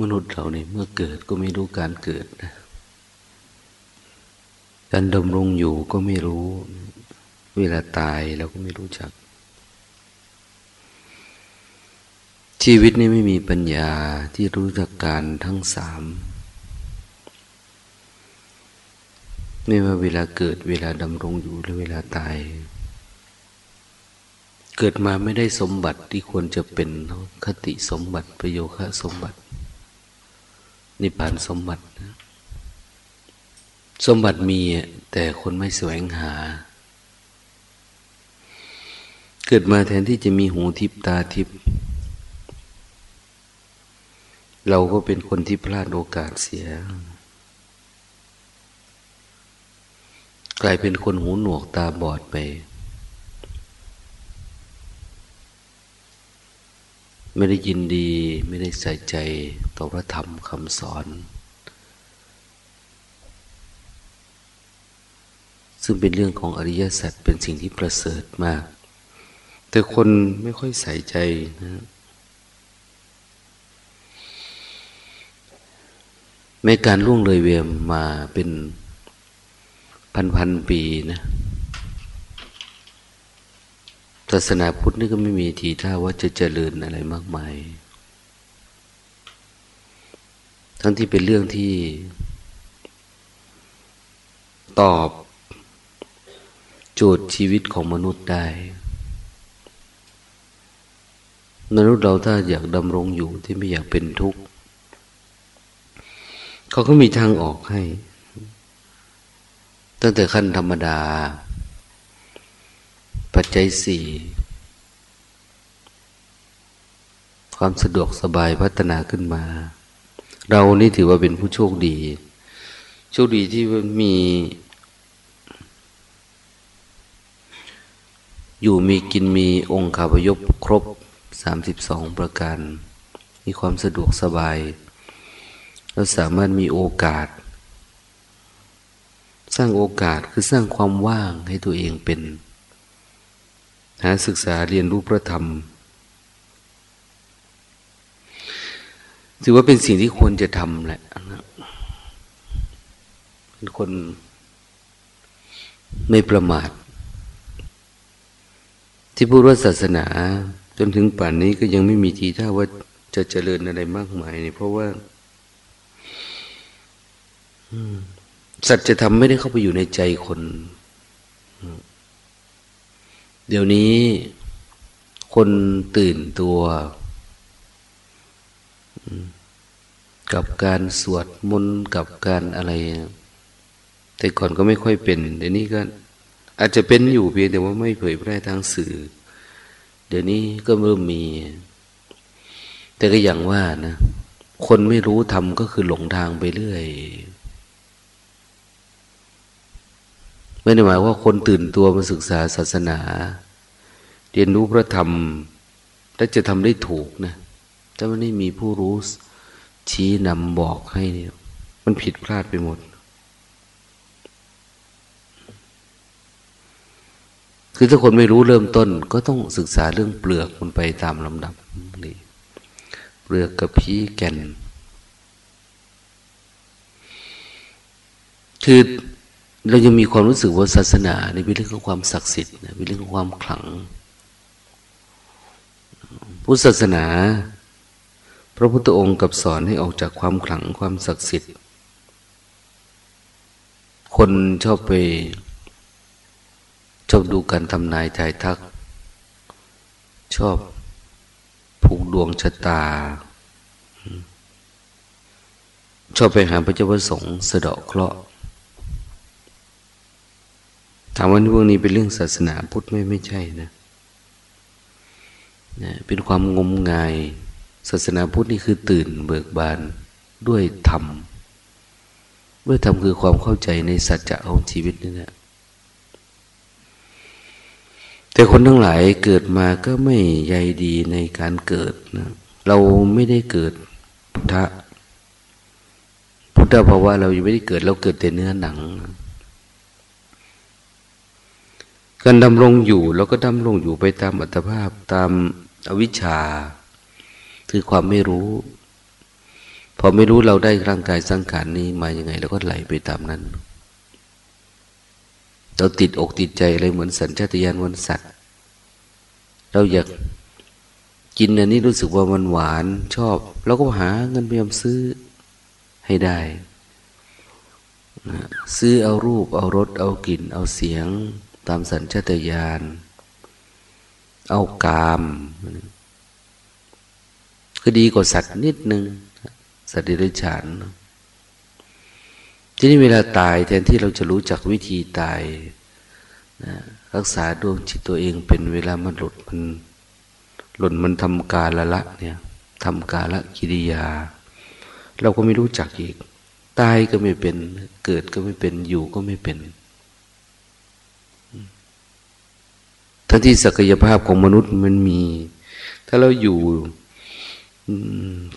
มนุษย์เราเนี่ยเมื่อเกิดก็ไม่รู้การเกิดนะ การดำรงอยู่ก็ไม่รู้ เวลาตายเราก็ไม่รู้จัก ชีวิตนี้ไม่มีปัญญาที่รู้จักการทั้งสามไม่ว่าเวลาเกิดเวลาดำรงอยู่หรือเวลาตาย เกิดมาไม่ได้สมบัติที่ควรจะเป็นคติสมบัติประโยคะสมบัติ นิพพานสมบัติ สมบัติมีแต่คนไม่แสวงหา เกิดมาแทนที่จะมีหูทิพตาทิพเราก็เป็นคนที่พลาดโอกาสเสีย กลายเป็นคนหูหนวกตาบอดไป ไม่ได้ยินดีไม่ได้ใส่ใจต่อพระธรรมคำสอน ซึ่งเป็นเรื่องของอริยสัจเป็นสิ่งที่ประเสริฐมาก แต่คนไม่ค่อยใส่ใจนะแม้การล่วงเลยเวียมมาเป็นพันพันปีนะ ศาสนาพุทธนี่ก็ไม่มีทีท่าว่าจะเจริญอะไรมากมาย ทั้งที่เป็นเรื่องที่ ตอบโจทย์ชีวิตของมนุษย์ได้ มนุษย์เราถ้าอยากดำรงอยู่ที่ไม่อยากเป็นทุกข์เขาก็มีทางออกให้ ตั้งแต่ขั้นธรรมดา ปัจจัยสี่ความสะดวกสบายพัฒนาขึ้นมา เรานี่ถือว่าเป็นผู้โชคดี โชคดีที่มี อยู่มีกินมีองค์ขาพยพครบสามสิบสองประการ มีความสะดวกสบาย เราสามารถมีโอกาส สร้างโอกาสคือสร้างความว่างให้ตัวเองเป็น หาศึกษาเรียนรู้พระธรรม ถือว่าเป็นสิ่งที่ควรจะทำแหละเป็นคนไม่ประมาท ที่พูดว่าศาสนา จนถึงป่านนี้ก็ยังไม่มีทีท่าว่าจะเจริญอะไรมากมายเนี่ยเพราะว่าสัจธรรมไม่ได้เข้าไปอยู่ในใจคน เดี๋ยวนี้คนตื่นตัว กับการสวดมนต์กับการอะไร แต่ก่อนก็ไม่ค่อยเป็น เดี๋ยวนี้ก็อาจจะเป็นอยู่เพียงแต่ว่าไม่เผยแพร่ทางสื่อ เดี๋ยวนี้ก็เริ่มมี แต่ก็อย่างว่านะ คนไม่รู้ทำก็คือหลงทางไปเรื่อย ไม่ได้หมายว่าคนตื่นตัวมาศึกษาศาสนา เรียนรู้พระธรรม และจะทำได้ถูกนะถ้ามันไม่มีผู้รู้ชี้นำบอกให้เนี่ยมันผิดพลาดไปหมด คือถ้าคนไม่รู้เริ่มต้น ก็ต้องศึกษาเรื่องเปลือกมันไปตามลำดับนี่เปลือกกับพีแก่น คือ เรายังมีความรู้สึกว่าศาสนาในเป็นเรื่องของความศักดิ์สิทธิ์เป็นเรื่องของความขลัง พุทธศาสนา พระพุทธองค์กับสอนให้ออกจากความขลังความศักดิ์สิทธิ์ คนชอบไปชอบดูการทำนายทายทัก ชอบผูกดวงชะตา ชอบไปหาพระเจ้าประสงค์สะเดาะเคราะห์ ถามว่าพวกนี้เป็นเรื่องศาสนาพุทธไม่ไม่ใช่นะนะ เป็นความงมงาย ศาสนาพุทธนี่คือตื่นเบิกบานด้วยธรรมด้วยธรรมคือความเข้าใจในสัจจะของชีวิตนี่แหละแต่คนทั้งหลายเกิดมาก็ไม่ใยดีในการเกิดนะ เราไม่ได้เกิดพุทธพุทธภาวะเรายังไม่ได้เกิดเราเกิดแต่เนื้อหนัง การดำรงอยู่เราก็ดำรงอยู่ไปตามอัตภาพตามอวิชชา คือความไม่รู้ พอไม่รู้เราได้ร่างกายสังขารนี้มาอย่างไงเราก็ไหลไปตามนั้น เราติดอกติดใจอะไรเหมือนสัญชาตญาณวันสัตว์ เราอยากกินอันนี้รู้สึกว่ามันหวานชอบเราก็หาเงินพยายามซื้อให้ได้ซื้อเอารูป เอารสเอากลิ่น เอาเสียง ตามสัญชาตญาณ เอากามก็ดีกว่าสัตว์นิดนึง สัตว์เดรัจฉานทีนี้เวลาตายแทนที่เราจะรู้จักวิธีตายนะรักษาดวงจิตตัวเองเป็นเวลามันหลุดมันหล่นมันทำกาละละเนี่ยทำกาละกิริยา เราก็ไม่รู้จักอีก ตายก็ไม่เป็น เกิดก็ไม่เป็นอยู่ก็ไม่เป็น ทั้งที่ศักยภาพของมนุษย์มันมี ถ้าเราอยู่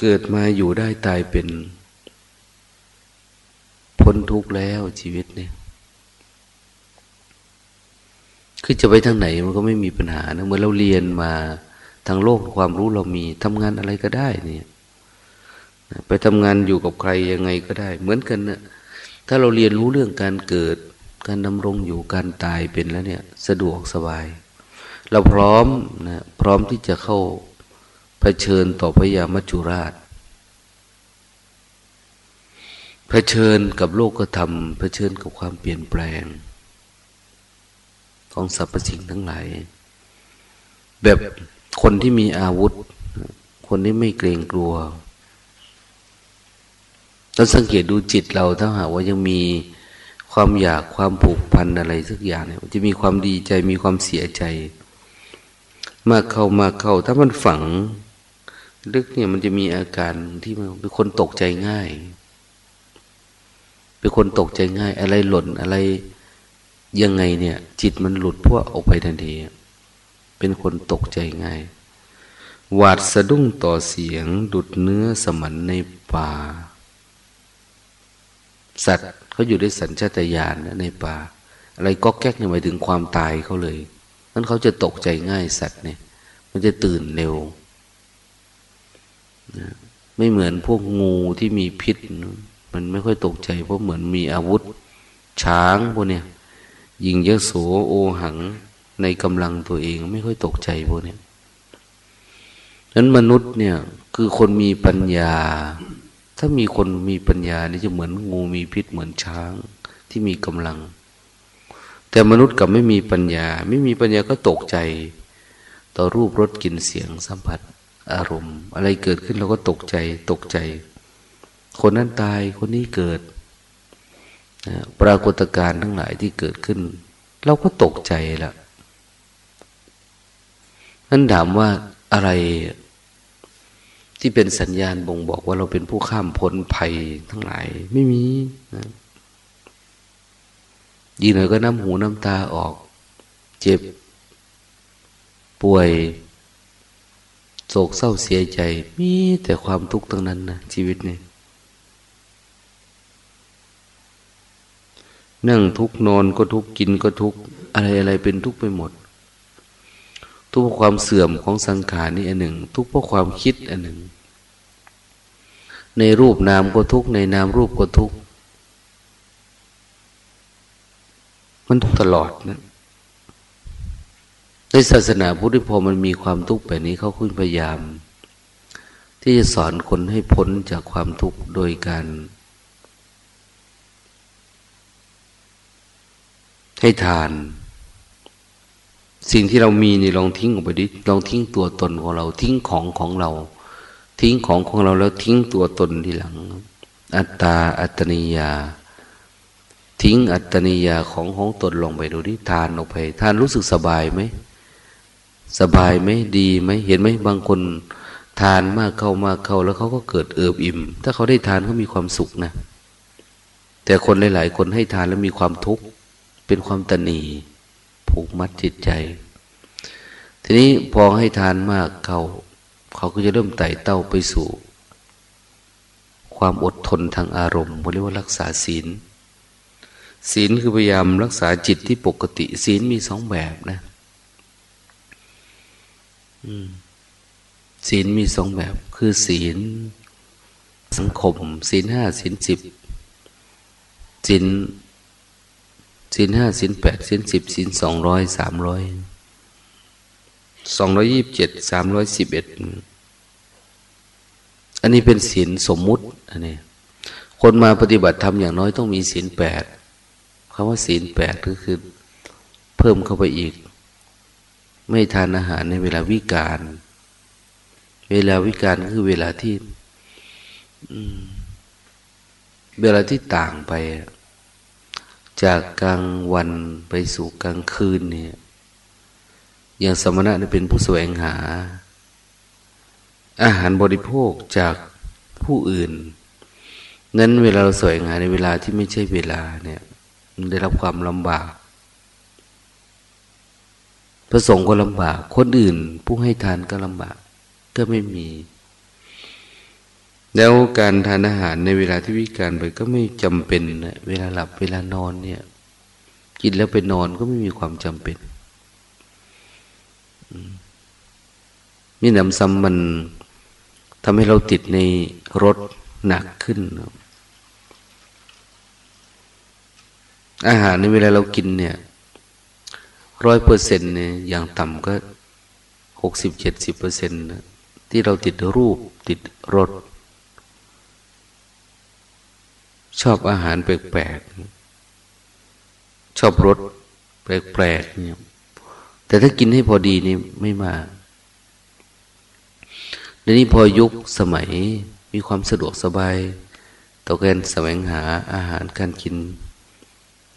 เกิดมาอยู่ได้ตายเป็น พ้นทุกข์แล้วชีวิตเนี่ย คือจะไปทางไหนมันก็ไม่มีปัญหานะ เมื่อเราเรียนมาทางโลกความรู้เรามีทำงานอะไรก็ได้เนี่ยไปทำงานอยู่กับใครยังไงก็ได้ เหมือนกันนะถ้าเราเรียนรู้เรื่องการเกิด การดำรงอยู่การตายเป็นแล้วเนี่ย สะดวกสบาย เราพร้อมนะพร้อมที่จะเข้าเผชิญต่อพยามัจจุราชเผชิญกับโลกก็ทำเผชิญกับความเปลี่ยนแปลง ของสรรพสิ่งทั้งหลายแบบคนที่มีอาวุธ คนที่ไม่เกรงกลัวเราสังเกตดูจิตเราถ้าหากว่ายังมีความอยากความผูกพันอะไรสักอย่างเนี่ยจะมีความดีใจมีความเสียใจ มาเข้ามาเข้า ถ้ามันฝัง ลึกเนี่ยมันจะมีอาการที่มันเป็นคนตกใจง่าย เป็นคนตกใจง่าย อะไรหล่นอะไรยังไงเนี่ย จิตมันหลุดพวกออกไปทันที เป็นคนตกใจง่าย หวาดสะดุ้งต่อเสียง ดุดเนื้อสมันในป่า สัตว์เขาอยู่ด้วยสัญชาตญาณในป่า อะไรก็แก๊กเนี่ยหมายถึงความตายเขาเลย นั้นเขาจะตกใจง่ายสัตว์เนี่ย มันจะตื่นเร็วไม่เหมือนพวกงูที่มีพิษ มันไม่ค่อยตกใจ เพราะเหมือนมีอาวุธ ช้างพวกเนี้ยยิงเยอะโสโอหังในกำลังตัวเอง ไม่ค่อยตกใจพวกเนี้นั้นมนุษย์เนี่ยคือคนมีปัญญา ถ้ามีคนมีปัญญานี่จะเหมือนงูมีพิษเหมือนช้างที่มีกำลัง แต่มนุษย์กับไม่มีปัญญา ไม่มีปัญญาก็ตกใจ ต่อรูปรสกลิ่นเสียงสัมผัส อารมณ์ อะไรเกิดขึ้นเราก็ตกใจ ตกใจ คนนั้นตายคนนี้เกิดปรากฏการณ์ทั้งหลายที่เกิดขึ้น เราก็ตกใจละนั่นถามว่าอะไรที่เป็นสัญญาณบ่งบอกว่าเราเป็นผู้ข้ามพ้นภัยทั้งหลายไม่มีนะ ยีหน่อยก็น้ำหูน้ำตาออก เจ็บ ป่วยโศกเศร้าเสียใจ มีแต่ความทุกข์ทั้งนั้นนะชีวิตนี่นั่งทุกนอนก็ทุกกินก็ทุกอะไรอะไรเป็นทุกไปหมด ทุกเพราะความเสื่อมของสังขารนี่อันหนึ่ง ทุกเพราะความคิดอันหนึ่ง ในรูปนามก็ทุกในนามรูปก็ทุก มันทุกตลอดนะในศาสนาพุทธพอมันมีความทุกข์แบบนี้เขาคุณพยายาม ที่จะสอนคนให้พ้นจากความทุกข์โดยการให้ทาน สิ่งที่เรามีนี่ลองทิ้งออกไปดิลองทิ้งตัวตนของเรา ทิ้งของของเรา ทิ้งของของเราแล้วทิ้งตัวตนทีหลัง อัตตาอัตนิยา ทิ้งอัตนิยาของของตนลงไปดูที่ทานออกไปทานรู้สึกสบายไหมสบายไหมดีไหมเห็นไหมบางคนทานมากเข้ามากเข้า แล้วเขาก็เกิดเอิบอิ่ม ถ้าเขาได้ทานเขามีความสุขนะ แต่คนหลาย ๆ คนให้ทานแล้วมีความทุกข์เป็นความตนีผูกมัดจิตใจ ทีนี้พอให้ทานมากเขาเขาก็จะเริ่มไต่เต้าไปสู่ ความอดทนทางอารมณ์เรียกว่ารักษาศีล ศีลคือพยายามรักษาจิตที่ปกติ ศีลมีสองแบบนะศีลมีสองแบบ คือศีลสังคม ศีลห้าศีลสิบศีลศีลห้าศีลแปดศีลสิบศีลสองร้อยสามร้อยสองร้อยยี่สิบเจ็ดสามร้อยสิบเอ็ดอันนี้เป็นศีลสมมุติอันนี้คนมาปฏิบัติธรรมอย่างน้อยต้องมีศีลแปด คำว่าศีลแปดก็คือ เพิ่มเข้าไปอีก ไม่ทานอาหารในเวลาวิการ เวลาวิการก็คือเวลาที่เวลาที่ต่างไป จากกลางวันไปสู่กลางคืนเนี่ย อย่างสมณะเป็นผู้แสวงหา อาหารบริโภคจากผู้อื่น นั้นเวลาเราแสวงหาในเวลาที่ไม่ใช่เวลาเนี่ย ได้รับความลำบาก พระสงฆ์ก็ลำบาก คนอื่นผู้ให้ทานก็ลำบาก ก็ไม่มี แล้วการทานอาหารในเวลาที่วิการไปก็ไม่จำเป็นนะเวลาหลับเวลานอนเนี่ย กินแล้วไปนอนก็ไม่มีความจำเป็นมีน้ำซ้ำมันทำให้เราติดในรถหนักขึ้น อาหารในเวลาเรากินเนี่ยร้อยเปอร์เซ็นต์เนี่ยอย่างต่ำก็หกสิบเจ็ดสิบเปอร์เซ็นต์ที่เราติดรูปติดรสชอบอาหารแปลกๆชอบรสแปลกๆเนี่ยแต่ถ้ากินให้พอดีนี่ไม่มากเดี๋ยวนี้พอยุคสมัยมีความสะดวกสบาย ต่อการแสวงหาอาหารการกิน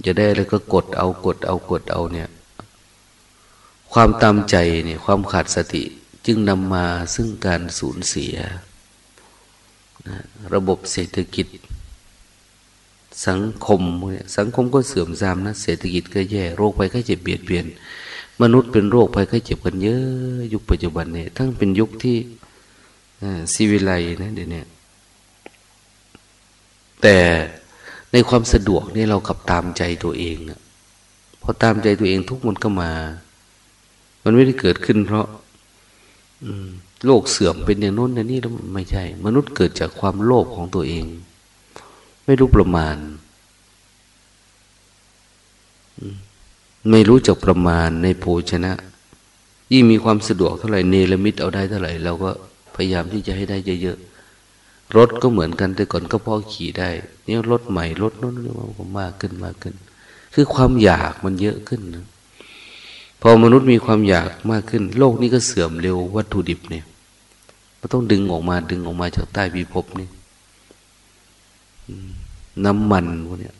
จะได้แล้วก็กดเอากดเอากดเอาเนี่ย ความตามใจเนี่ยความขาดสติจึงนำมาซึ่งการสูญเสียระบบเศรษฐกิจ สังคมเนี่ยสังคมก็เสื่อมทรามนะเศรษฐกิจก็แย่โรคภัยไข้เจ็บเบียดเบียน มนุษย์เป็นโรคภัยไข้เจ็บกันเยอะยุคปัจจุบันเนี่ยทั้งเป็นยุคที่ซีวิไลนะเดี๋ยวนี้แต่ ในความสะดวกนี่เราขับตามใจตัวเองอะพอตามใจตัวเองทุกมันก็มา มันไม่ได้เกิดขึ้น เพราะโลกเสื่อมเป็นอย่างน้นอย่างนี้แล้วไม่ใช่ มนุษย์เกิดจากความโลภของตัวเอง ไม่รู้ประมาณ ไม่รู้จักประมาณในโภชนะ ยิ่งมีความสะดวกเท่าไหร่เนรมิตเอาได้เท่าไหร่เราก็พยายามที่จะให้ได้เยอะๆ รถก็เหมือนกันแต่ก่อนก็พอขี่ได้นี่รถใหม่รถนู้นนี่มันมากขึ้นมากขึ้น คือความอยากมันเยอะขึ้นนะพอมนุษย์มีความอยากมากขึ้น โลกนี้ก็เสื่อมเร็ววัตถุดิบเนี่ยมันต้องดึงออกมาดึงออกมาจากใต้พิภพนี่น้ำมันพวกนี้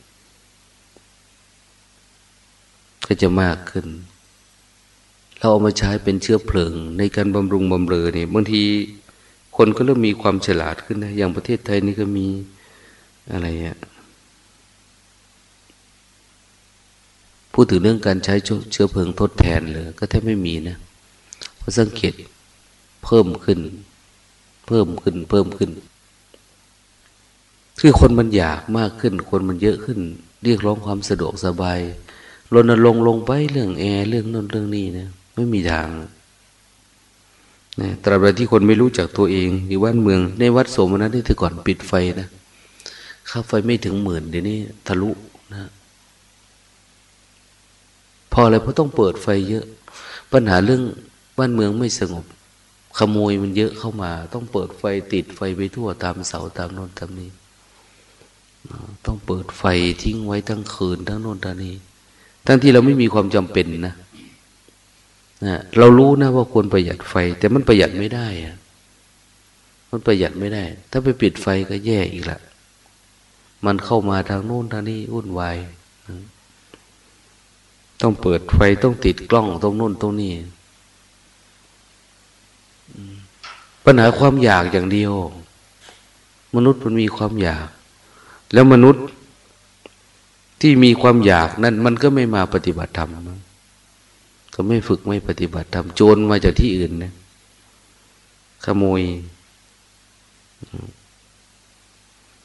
ก็จะมากขึ้น เราเอามาใช้เป็นเชื้อเพลิง ในการบำรุงบำเรอเนี่ยบางที คนก็เริ่มมีความฉลาดขึ้นนะอย่างประเทศไทยนี่ก็มีอะไรอะพูดถึงเรื่องการใช้เชื้อเพลิงทดแทนเลยก็แทบไม่มีนะเพราะสังเกตเพิ่มขึ้น เพิ่มขึ้น เพิ่มขึ้น คือคนมันอยากมากขึ้น คนมันเยอะขึ้น เรียกร้องความสะดวกสบายรณรงค์ลงไปเรื่องแอร์เรื่องนั้นเรื่องนี้นะไม่มีทางนะ ตราบใดที่คนไม่รู้จักตัวเองอยู่บ้านเมือง ในวัดโสมนัสนี่แต่ก่อนปิดไฟนะค่าไฟไม่ถึงหมื่นเดี๋ยวนี้ทะลุนะพออะไรเพราะต้องเปิดไฟเยอะ ปัญหาเรื่องบ้านเมืองไม่สงบ ขโมยมันเยอะเข้ามา ต้องเปิดไฟติดไฟไปทั่วตามเสาตามโน่นตามนี้ต้องเปิดไฟทิ้งไว้ทั้งคืนทั้งโน่นทั้งนี้ ทั้งที่เราไม่มีความจำเป็นนะ นะเรารู้นะว่าควรประหยัดไฟ แต่มันประหยัดไม่ได้อะมันประหยัดไม่ได้ ถ้าไปปิดไฟก็แย่อีกละมันเข้ามาทางโน้นทางนี้วุ่นวายต้องเปิดไฟต้องติดกล้องตรงโน้นตรงนี้ปัญหาความอยากอย่างเดียว มนุษย์มันมีความอยาก แล้วมนุษย์ที่มีความอยากนั้นมันก็ไม่มาปฏิบัติธรรม ก็ไม่ฝึกไม่ปฏิบัติธรรมโจรมาจากที่อื่นนะขโมย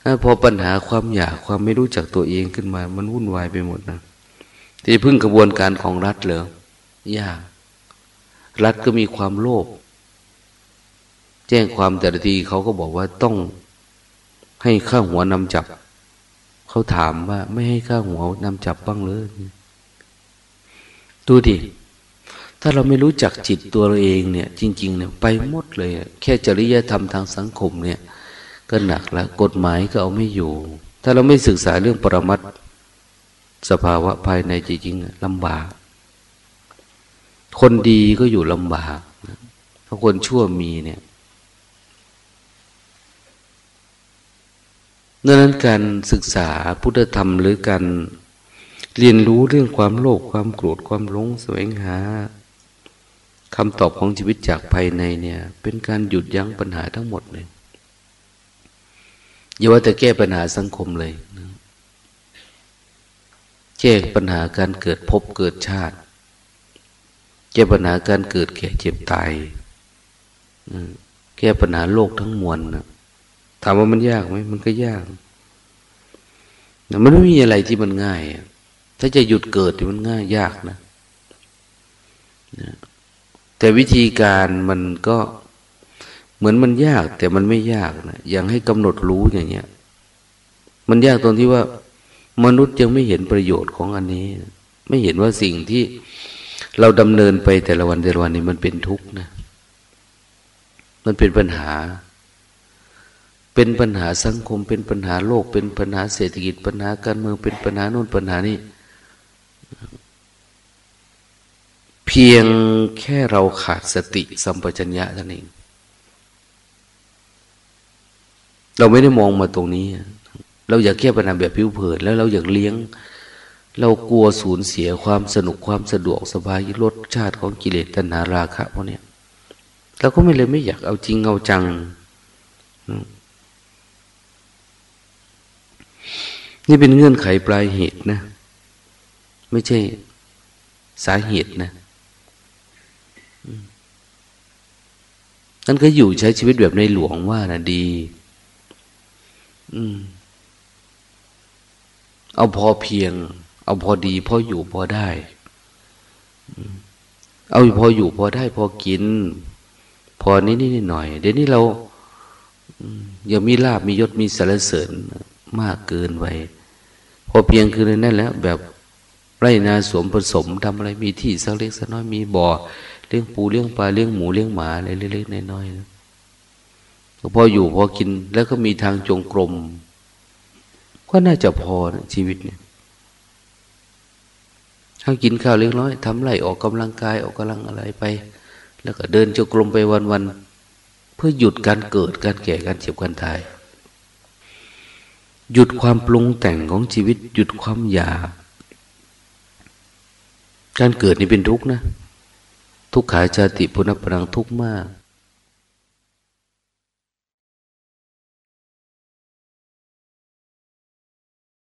ถ้าพอปัญหาความอยากความไม่รู้จักตัวเองขึ้นมา มันวุ่นวายไปหมดนะที่พึ่งกระบวนการของรัฐเหรอยาก รัฐก็มีความโลภแจ้งความแต่ละทีเขาก็บอกว่าต้องให้ข้าหัวนำจับ เขาถามว่าไม่ให้ข้าหัวนำจับบ้างเลยดูดิ ถ้าเราไม่รู้จักจิตตัวเราเองเนี่ย จริง ๆ เนี่ยไปหมดเลย แค่จริยธรรมทางสังคมเนี่ย ก็หนักแล้วกฎหมายก็เอาไม่อยู่ ถ้าเราไม่ศึกษาเรื่องปรมัตสภาวะภายในจริงๆลำบาก คนดีก็อยู่ลำบากถ้าคนชั่วมีเนี่ยดังนั้นการศึกษาพุทธธรรมหรือการเรียนรู้เรื่องความโลภความโกรธความหลงแสวงหา คำตอบของชีวิตจากภายในเนี่ย เป็นการหยุดยั้งปัญหาทั้งหมดเลยอย่าว่าแต่แก้ปัญหาสังคมเลยนะแก้ปัญหาการเกิดพบเกิดชาติ แก้ปัญหาการเกิดแก่เจ็บตายแก้ปัญหาโลกทั้งมวลนะถามว่ามันยากไหมมันก็ยากมันไม่มีอะไรที่มันง่าย ถ้าจะหยุดเกิดมันง่ายยากนะ แต่วิธีการมันก็เหมือนมันยาก แต่มันไม่ยากนะอย่างให้กำหนดรู้อย่างเงี้ย มันยากตรงที่ว่ามนุษย์ยังไม่เห็นประโยชน์ของอันนี้ ไม่เห็นว่าสิ่งที่เราดำเนินไปแต่ละวันแต่ละวันนี้มันเป็นทุกข์นะ มันเป็นปัญหา เป็นปัญหาสังคม เป็นปัญหาโลก เป็นปัญหาเศรษฐกิจ ปัญหาการเมือง เป็นปัญหาโน่นปัญหานี้เพียงแค่เราขาดสติสัมปชัญญะเท่านั้นเอง เราไม่ได้มองมาตรงนี้ เราอยากแก้ปัญหาแบบผิวเผิน แล้วเราอยากเลี้ยง เรากลัวสูญเสียความสนุกความสะดวกสบายรสชาติของกิเลสตัณหาราคะพวกนี้เราก็ไม่เลยไม่อยากเอาจริงเอาจัง นี่เป็นเงื่อนไขปลายเหตุนะ ไม่ใช่สาเหตุนะ นั่นก็อยู่ใช้ชีวิตแบบในหลวงว่านะดี อืม เอาพอเพียง เอาพอดี พออยู่พอได้เอาพออยู่พอได้พอกิน พอนี้นี่หน่อย เดี๋ยวนี้เราอย่ามีลาบมียศมีสารเสริญมากเกินไปพอเพียงคือนั่นแหละแบบไรนาสวมผสมทำอะไรมีที่สักเล็กสักน้อยมีบ่อ ลี้ยงปูเลี้ยงปลาเลี้ยงหมูเลี้ยงหมาอะไรเล็กๆน้อยๆนะพออยู่พอกิน แล้วก็มีทางจงกรม ก็น่าจะพอนะชีวิตเนี่ยถ้ากินข้าวเล็กน้อยทำไรออกกำลังกายออกกำลังอะไรไป แล้วก็เดินจงกรมไปวันๆเพื่อหยุดการเกิดการแก่การเจ็บการตาย หยุดความปรุงแต่งของชีวิต หยุดความอยากการเกิดนี่เป็นทุกข์นะ ทุกขาชาติปุณพลังทุกข์มาก